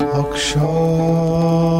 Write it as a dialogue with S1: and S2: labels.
S1: Akşam